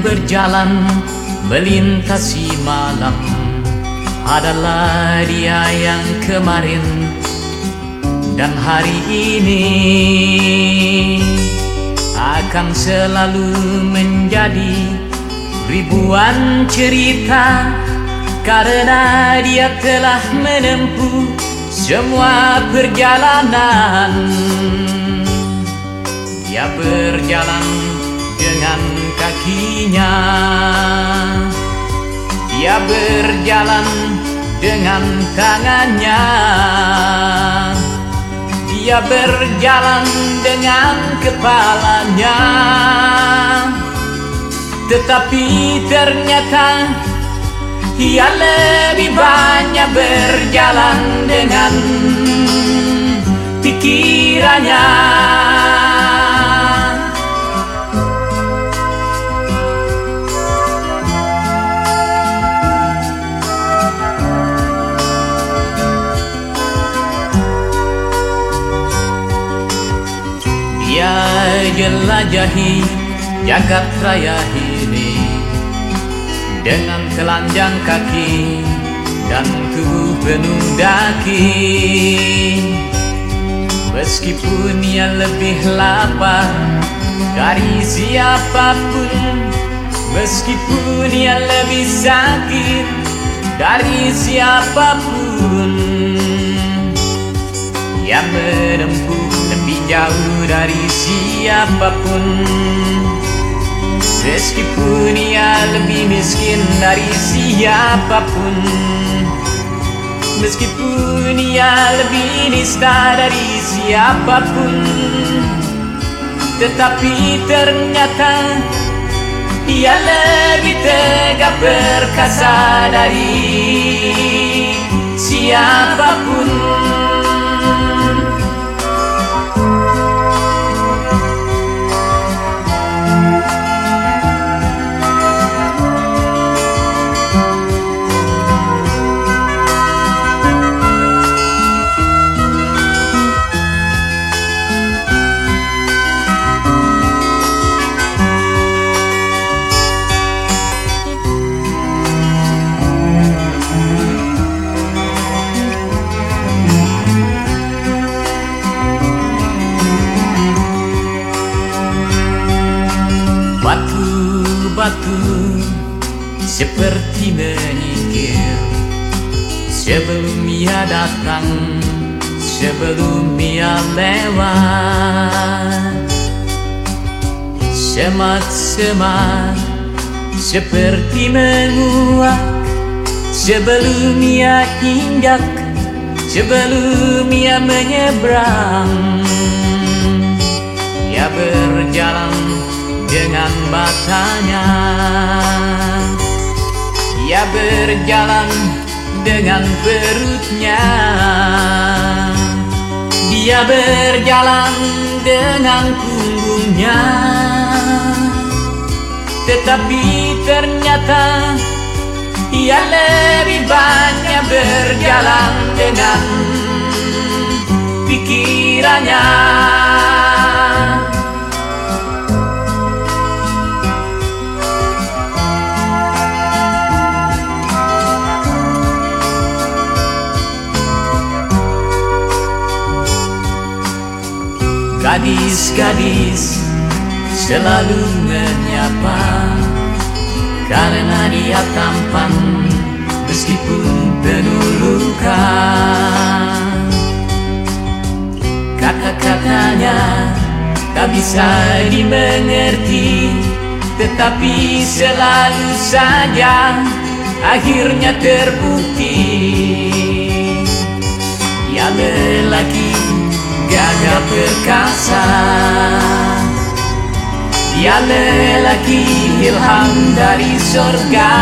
berjalan melintasi malam. Adalah dia yang kemarin dan hari ini Akan selalu menjadi ribuan cerita Karena dia telah menempuh semua perjalanan kakinya Dia berjalan dengan tangannya Dia berjalan dengan kepalanya. Tetapi ternyata Ia lebih banyak berjalan dengan pikirannya jelajahi jagat raya ini Dengan telanjang kaki dan tubuh penuh daki. Meskipun ia lebih lapar dari siapa pun Meskipun ia lebih sakit dari siapa pun Ia menempuh jauh dari siapa pun. Meskipun ia lebih miskin dari siapa pun. Meskipun ia lebih nista dari siapa pun. Tetapi ternyata Ia lebih tegak perkasa dari siapa pun Batu-batu seperti menyingkir Sebelum ia datang, sebelum ia lewat. Semak-semak seperti menguak. Sebelum ia injak, sebelum ia menyeberang dengan matanya Ia berjalan dengan perutnya. Dia berjalan dengan punggungnya. Tetapi ternyata Ia lebih banyak berjalan dengan pikirannya Gadis-gadis selalu menyapa. Karena dia tampan meskipun penuh luka Kata-katanya tak bisa dimengerti Tetapi selalu saja akhirnya terbukti. Dia lelaki gagah perkasa. Dia lelaki ilham dari sorga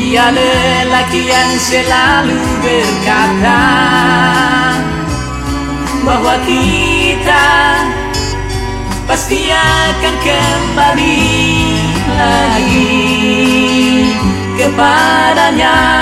Dia lelaki yang selalu berkata Bahwa kita pasti akan kembali lagi kepadanya